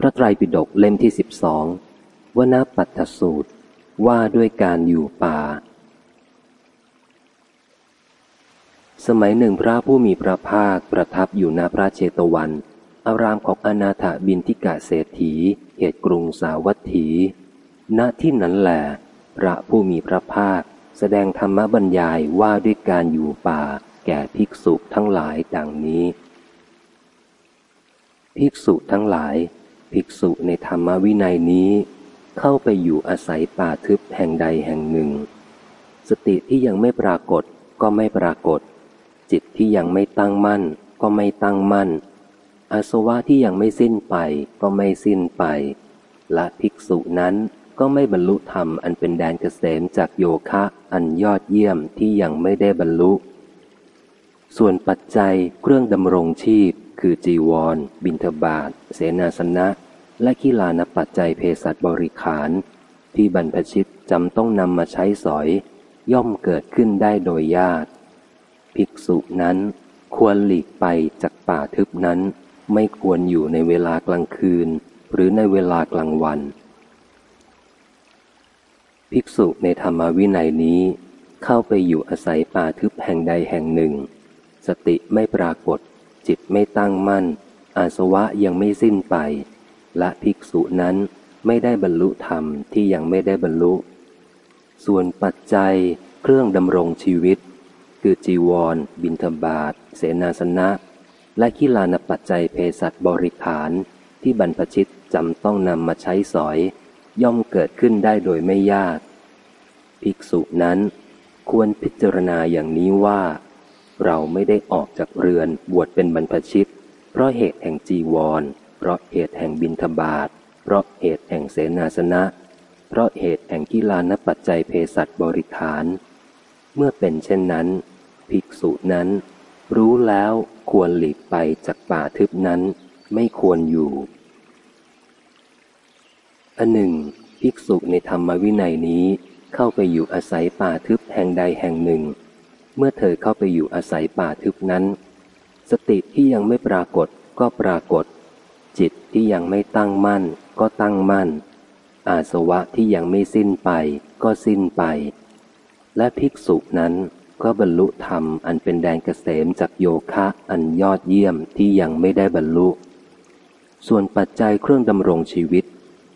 พระไตรปิฎกเล่มที่สิบสองวนาปัตตสูตรว่าด้วยการอยู่ป่า สมัยหนึ่งพระผู้มีพระภาคประทับอยู่ณพระเจตวัน อารามของอนาถบินทิกะเศรษฐีเหตุกรุงสาวัตถี ณที่นั้นแหละพระผู้มีพระภาค แสดงธรรมบรรยายว่าด้วยการอยู่ป่า แก่ภิกษุทั้งหลายดังนี้ ภิกษุทั้งหลาย ภิกษุในธรรมวินัยนี้ เข้าไปอยู่อาศัยป่าทึบแห่งใดแห่งหนึ่ง สติที่ยังไม่ปรากฏก็ไม่ปรากฏ จิตที่ยังไม่ตั้งมั่น ก็ไม่ตั้งมั่น อาสวะที่ยังไม่สิ้นไปก็ไม่สิ้นไป และภิกษุนั้นก็ไม่บรรลุธรรมอันเป็นแดนเกษมจากโยคะอันยอดเยี่ยมที่ยังไม่ได้บรรลุ ส่วนปัจจัยเครื่องดำรงชีพ คือจีวร บิณฑบาต เสนาสนะ และขีลานปัจจัยเภสัชบริขาร ที่บรรพชิตจำต้องนำมาใช้สอย ย่อมเกิดขึ้นได้โดยญาติ ภิกษุนั้นควรหลีกไปจากป่าทึบนั้น ไม่ควรอยู่ในเวลากลางคืน หรือในเวลากลางวัน ภิกษุในธรรมวินัยนี้ เข้าไปอยู่อาศัยป่าทึบแห่งใดแห่งหนึ่ง สติไม่ปรากฏ จิตไม่ตั้งมั่น อาสวะยังไม่สิ้นไป ละภิกษุนั้นไม่ได้บรรลุธรรมที่ยังไม่ได้บรรลุ ส่วนปัจจัยเครื่องดำรงชีวิต คือจีวร บินทบาทเสนาสนะ และขีลานปัจจัยเภสัชบริขาร ที่บรรพชิตจำต้องนำมาใช้สอย ย่อมเกิดขึ้นได้โดยไม่ยาก ภิกษุนั้น ควรพิจารณาอย่างนี้ว่า เราไม่ได้ออกจากเรือนบวชเป็นบรรพชิต เพราะเหตุแห่งจีวร เพราะเหตุแห่งบินทบาท เพราะเหตุแห่งเสนาสนะ เพราะเหตุแห่งกีฬานปัจจัยเภสัชบริขาร เมื่อเป็นเช่นนั้น ภิกษุนั้น รู้แล้วควรหลีกไปจากป่าทึบนั้นไม่ควรอยู่ อันหนึ่ง ภิกษุในธรรมวินัยนี้เข้าไปอยู่อาศัยป่าทึบแห่งใดแห่งหนึ่ง เมื่อเธอเข้าไปอยู่อาศัยป่าทึบนั้น สติที่ยังไม่ปรากฏก็ปรากฏ จิตที่ยังไม่ตั้งมั่น ก็ตั้งมั่น อาสวะที่ยังไม่สิ้นไป ก็สิ้นไป และภิกษุนั้นก็บรรลุธรรมอันเป็นแดนเกษมจากโยคะอันยอดเยี่ยมที่ยังไม่ได้บรรลุ ส่วนปัจจัยเครื่องดำรงชีวิต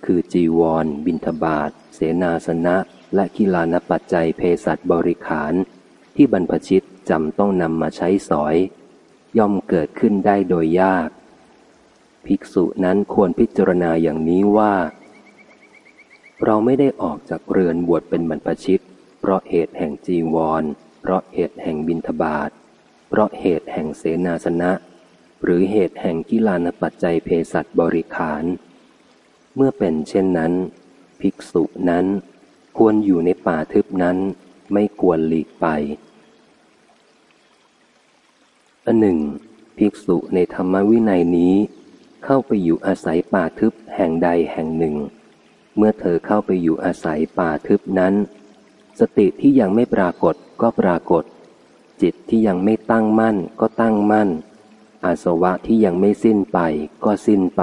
คือจีวร บินทบาท เสนาสนะ และกีฬานปัจจัยเภสัชบริขาร ที่บรรพชิตจำต้องนำมาใช้สอย ย่อมเกิดขึ้นได้โดยยาก ภิกษุนั้นควรพิจารณาอย่างนี้ว่า เราไม่ได้ออกจากเรือนบวชเป็นบรรพชิต เพราะเหตุแห่งจีวร เพราะเหตุแห่งบินทบาท เพราะเหตุแห่งเสนาสนะ หรือเหตุแห่งกีฬานปัจจัยเภสัชบริขาร เมื่อเป็นเช่นนั้น ภิกษุนั้นควรอยู่ในป่าทึบนั้นไม่ควรหลีกไปอันหนึ่ง ภิกษุในธรรมวินัยนี้ เข้าไปอยู่อาศัยป่าทึบแห่งใดแห่งหนึ่ง เมื่อเธอเข้าไปอยู่อาศัยป่าทึบนั้น สติที่ยังไม่ปรากฏก็ปรากฏ จิตที่ยังไม่ตั้งมั่นก็ตั้งมั่น อาสวะที่ยังไม่สิ้นไปก็สิ้นไป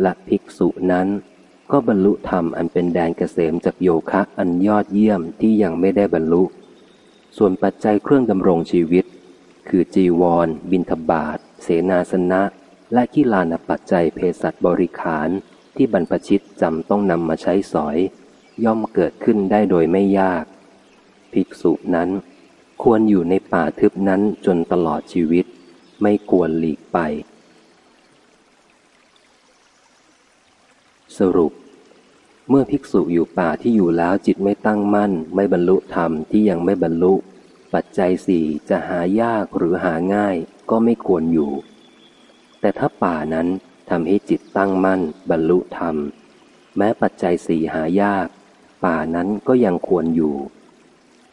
และภิกษุนั้นก็บรรลุธรรมอันเป็นแดนเกษมจากโยคะอันยอดเยี่ยมที่ยังไม่ได้บรรลุ ส่วนปัจจัยเครื่องดำรงชีวิต คือจีวร บินทบาท เสนาสนะ และกิลานปัจจัยเภสัชบริขารที่บรรพชิตจำต้องนำมาใช้สอย ย่อมเกิดขึ้นได้โดยไม่ยาก ภิกษุนั้น ควรอยู่ในป่าทึบนั้นจนตลอดชีวิต ไม่ควรหลีกไป สรุป เมื่อภิกษุอยู่ป่าที่อยู่แล้วจิตไม่ตั้งมั่น ไม่บรรลุธรรมที่ยังไม่บรรลุ ปัจจัยสี่จะหายากหรือหาง่ายก็ไม่ควรอยู่ แต่ถ้าป่านั้นทำให้จิตตั้งมั่น บรรลุธรรม แม้ปัจจัยสี่หายาก ป่านั้นก็ยังควรอยู่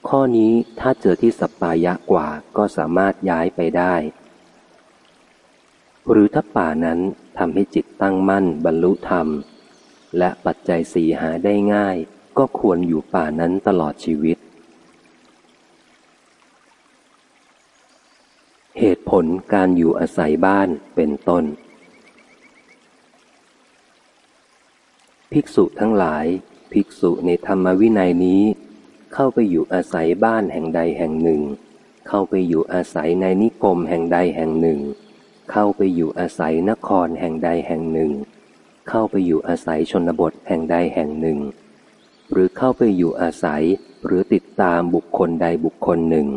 ข้อนี้ถ้าเจอที่สัปปายะกว่าก็สามารถย้ายไปได้ หรือถ้าป่านั้นทำให้จิตตั้งมั่น บรรลุธรรม และปัจจัยสี่หาได้ง่าย ก็ควรอยู่ป่านั้นตลอดชีวิต เหตุผ ลการอยู่อาศัยบ้านเป็นต้น ภิกษุทั้งหลาย ภิกษุในธรรมวินัยนี้ เข้าไปอยู่อาศัยบ้านแห่งใดแห่งหนึ่ง เข้าไปอยู่อาศัยในนิคมแห่งใดแห่งหนึ่ง เข้าไปอยู่อาศัยนครแห่งใดแห่งหนึ่ง เข้าไปอยู่อาศัยชนบทแห่งใดแห่งหนึ่ง หรือเข้าไปอยู่อาศัยหรือติดตามบุคคลใดบุคคลหนึ่ง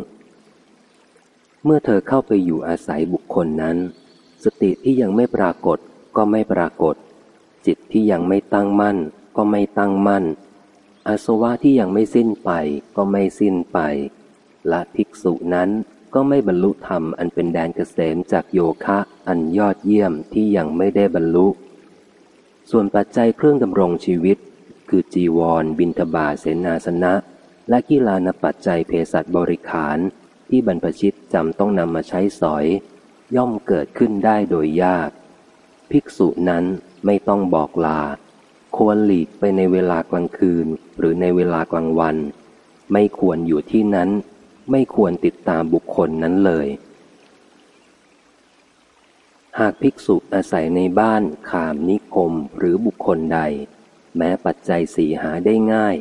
เมื่อเธอเข้าไปอยู่อาศัยบุคคลนั้น สติที่ยังไม่ปรากฏก็ไม่ปรากฏ จิตที่ยังไม่ตั้งมั่น ก็ไม่ตั้งมั่น อาสวะที่ยังไม่สิ้นไปก็ไม่สิ้นไปและภิกษุนั้นก็ไม่บรรลุธรรมอันเป็นแดนเกษมจากโยคะอันยอดเยี่ยมที่ยังไม่ได้บรรลุ ส่วนปัจจัยเครื่องดำรงชีวิต คือจีวร บินทบาเสนาสนะ และกีฬานปัจจัยเภสัชบริขาร ที่บรรพชิตจำต้องนำมาใช้สอย ย่อมเกิดขึ้นได้โดยยาก ภิกษุนั้นไม่ต้องบอกลา ควรหลีกไปในเวลากลางคืนหรือในเวลากลางวัน ไม่ควรอยู่ที่นั้น ไม่ควรติดตามบุคคลนั้นเลย หากภิกษุอาศัยในบ้านขามนิคมหรือบุคคลใด แม้ปัจจัยสีหาได้ง่าย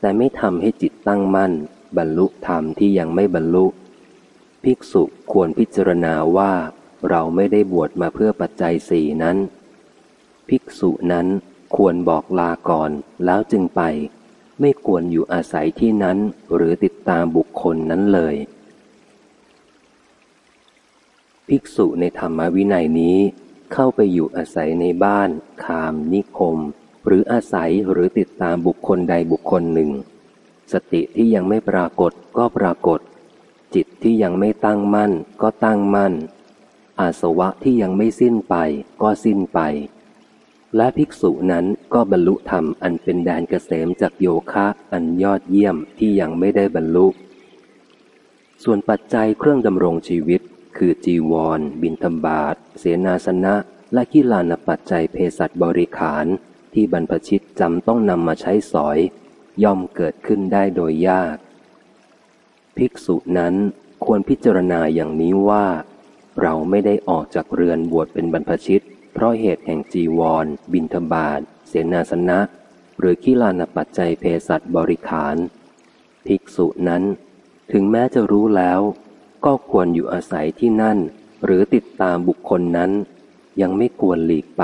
แต่ไม่ทำให้จิตตั้งมั่น บรรลุธรรมที่ยังไม่บรรลุ ภิกษุควรพิจารณาว่า เราไม่ได้บวชมาเพื่อปัจจัยสี่นั้น ภิกษุนั้นควรบอกลาก่อนแล้วจึงไป ไม่ควรอยู่อาศัยที่นั้นหรือติดตามบุคคลนั้นเลย ภิกษุในธรรมวินัยนี้เข้าไปอยู่อาศัยในบ้าน คาม นิคม หรืออาศัยหรือติดตามบุคคลใดบุคคลหนึ่ง สติที่ยังไม่ปรากฏก็ปรากฏ จิตที่ยังไม่ตั้งมั่นก็ตั้งมั่น อาสวะที่ยังไม่สิ้นไปก็สิ้นไป และภิกษุนั้นก็บรรลุธรรมอันเป็นแดนเกษมจากโยคะอันยอดเยี่ยมที่ยังไม่ได้บรรลุ ส่วนปัจจัยเครื่องดำรงชีวิต คือจีวร บินทบาทเสนาสนะ และกิลานปัจจัยเภสัชบริขารที่บรรพชิตจำต้องนำมาใช้สอย ย่อมเกิดขึ้นได้โดยยาก ภิกษุนั้นควรพิจารณาอย่างนี้ว่า เราไม่ได้ออกจากเรือนบวชเป็นบรรพชิต เพราะเหตุแห่งจีวร บินทบาทเสนาสนะ หรือกิลานปัจจัยเภสัชบริขาร ภิกษุนั้น ถึงแม้จะรู้แล้ว ก็ควรอยู่อาศัยที่นั่น หรือติดตามบุคคลนั้น ยังไม่ควรหลีกไป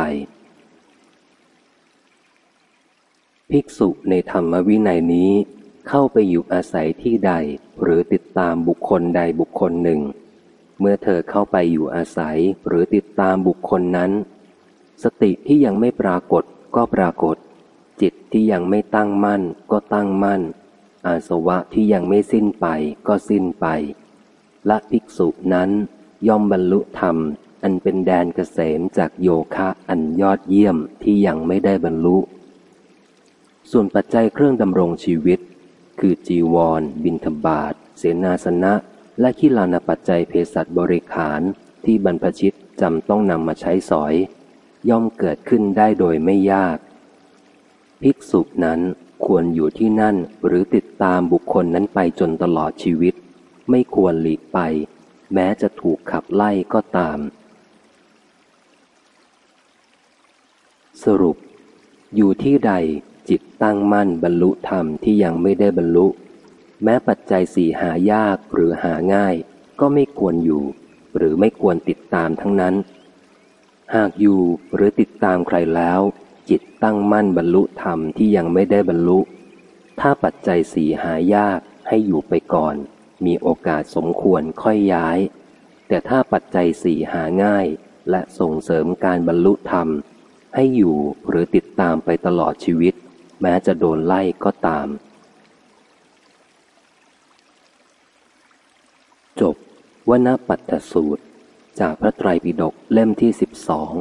ภิกษุในธรรมวินัยนี้ เข้าไปอยู่อาศัยที่ใดหรือติดตามบุคคลใดบุคคลหนึ่ง เมื่อเธอเข้าไปอยู่อาศัยหรือติดตามบุคคลนั้น สติที่ยังไม่ปรากฏก็ปรากฏ จิตที่ยังไม่ตั้งมั่นก็ตั้งมั่น อาสวะที่ยังไม่สิ้นไปก็สิ้นไปและภิกษุนั้นย่อมบรรลุธรรม อันเป็นแดนเกษมจากโยคะอันยอดเยี่ยมที่ยังไม่ได้บรรลุ ส่วนปัจจัยเครื่องดำรงชีวิต คือจีวร บินทบาท เสนาสนะ และขีลานปัจจัยเภสัชบริขารที่บรรพชิตจำต้องนำมาใช้สอย ย่อมเกิดขึ้นได้โดยไม่ยาก ภิกษุนั้นควรอยู่ที่นั่นหรือติดตามบุคคลนั้นไปจนตลอดชีวิต ไม่ควรหลีกไป แม้จะถูกขับไล่ก็ตาม สรุป อยู่ที่ใด จิตตั้งมั่นบรรลุธรรมที่ยังไม่ได้บรรลุ แม้ปัจจัยสี่หายากหรือหาง่าย ก็ไม่ควรอยู่ หรือไม่ควรติดตามทั้งนั้น หากอยู่หรือติดตามใครแล้ว จิตตั้งมั่นบรรลุธรรมที่ยังไม่ได้บรรลุ ถ้าปัจจัยสี่หายากให้อยู่ไปก่อน มีโอกาสสมควรค่อยย้าย แต่ถ้าปัจจัยสี่หาง่าย และส่งเสริมการบรรลุธรรม ให้อยู่หรือติดตามไปตลอดชีวิต แม้จะโดนไล่ก็ตาม จบวนปัตตสูตร จากพระไตรปิฎกเล่มที่สิบสอง